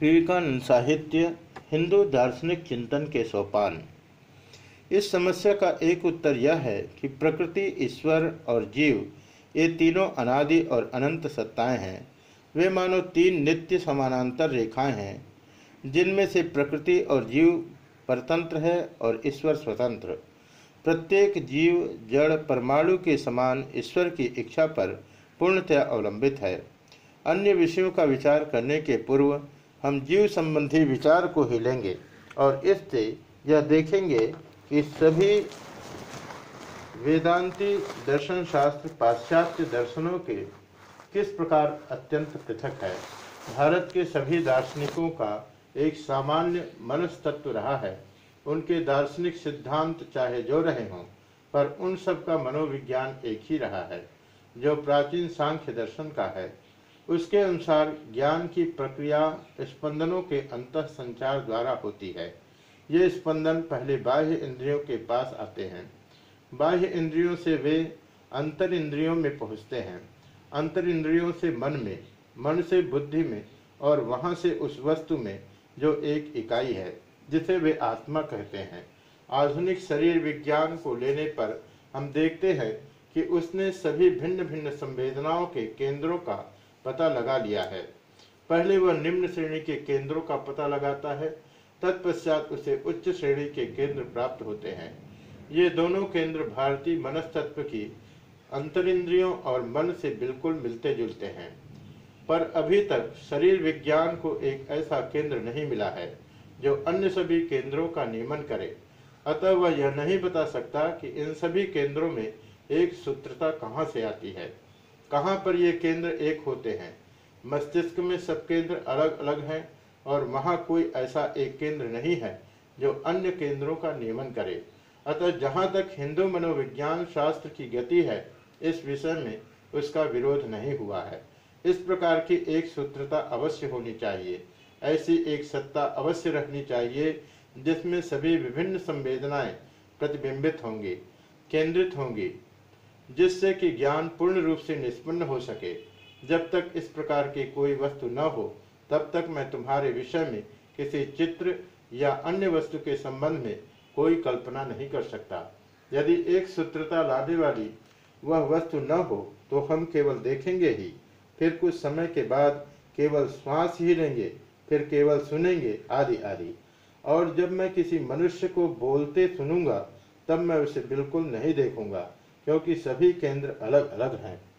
विवेकानंद साहित्य, हिंदू दार्शनिक चिंतन के सोपान। इस समस्या का एक उत्तर यह है कि प्रकृति, ईश्वर और जीव, ये तीनों अनादि और अनंत सत्ताएँ हैं। वे मानो तीन नित्य समानांतर रेखाएँ हैं, जिनमें से प्रकृति और जीव परतंत्र है और ईश्वर स्वतंत्र। प्रत्येक जीव, जड़, परमाणु के समान ईश्वर की इच्छा पर पूर्णतया अवलंबित है। अन्य विषयों का विचार करने के पूर्व हम जीव संबंधी विचार को ही लेंगे और इससे यह देखेंगे कि सभी वेदांती दर्शन शास्त्र पाश्चात्य दर्शनों के किस प्रकार अत्यंत पृथक है। भारत के सभी दार्शनिकों का एक सामान्य मनस्तत्व रहा है। उनके दार्शनिक सिद्धांत चाहे जो रहे हों, पर उन सब का मनोविज्ञान एक ही रहा है, जो प्राचीन सांख्य दर्शन का है। उसके अनुसार ज्ञान की प्रक्रिया स्पंदनों के अंत संचार द्वारा होती है। ये स्पंदन पहले बाह्य इंद्रियों के पास आते हैं। बाह्य इंद्रियों से वे अंतर इंद्रियों में पहुँचते हैं। अंतर इंद्रियों से मन में, मन से बुद्धि में और वहाँ से उस वस्तु में जो एक इकाई है, जिसे वे आत्मा कहते हैं। आधुनिक शरीर विज्ञान को लेने पर हम देखते हैं कि उसने सभी भिन्न भिन्न संवेदनाओं के केंद्रों का पता लगा लिया है। पहले वह निम्न श्रेणी के केंद्रों का पता लगाता है, तत्पश्चात उसे उच्च श्रेणी के केंद्र प्राप्त होते हैं। ये दोनों केंद्र भारतीय मनस्तत्व की अंतरिंद्रियों और मन से बिल्कुल मिलते जुलते हैं। पर अभी तक शरीर विज्ञान को एक ऐसा केंद्र नहीं मिला है, जो अन्य सभी केंद्रों का नियमन करे। अतः वह यह नहीं बता सकता कि इन सभी केंद्रों में एक सूत्रता कहाँ से आती है। कहाँ पर ये केंद्र एक होते हैं? मस्तिष्क में सब केंद्र अलग अलग हैं और वहाँ कोई ऐसा एक केंद्र नहीं है जो अन्य केंद्रों का नियमन करे। अतः जहाँ तक हिंदू मनोविज्ञान शास्त्र की गति है, इस विषय में उसका विरोध नहीं हुआ है। इस प्रकार की एक सूत्रता अवश्य होनी चाहिए। ऐसी एक सत्ता अवश्य रखनी चाहिए, जिसमें सभी विभिन्न संवेदनाएँ प्रतिबिंबित होंगी, केंद्रित होंगी। जिससे कि ज्ञान पूर्ण रूप से निष्पन्न हो सके। जब तक इस प्रकार की कोई वस्तु न हो, तब तक मैं तुम्हारे विषय में किसी चित्र या अन्य वस्तु के संबंध में कोई कल्पना नहीं कर सकता। यदि एक सूत्रता लाने वाली वह वस्तु न हो तो हम केवल देखेंगे ही। फिर कुछ समय के बाद केवल श्वास ही लेंगे, फिर केवल सुनेंगे, आदि आदि। और जब मैं किसी मनुष्य को बोलते सुनूँगा, तब मैं उसे बिल्कुल नहीं देखूँगा। क्योंकि सभी केंद्र अलग अलग हैं।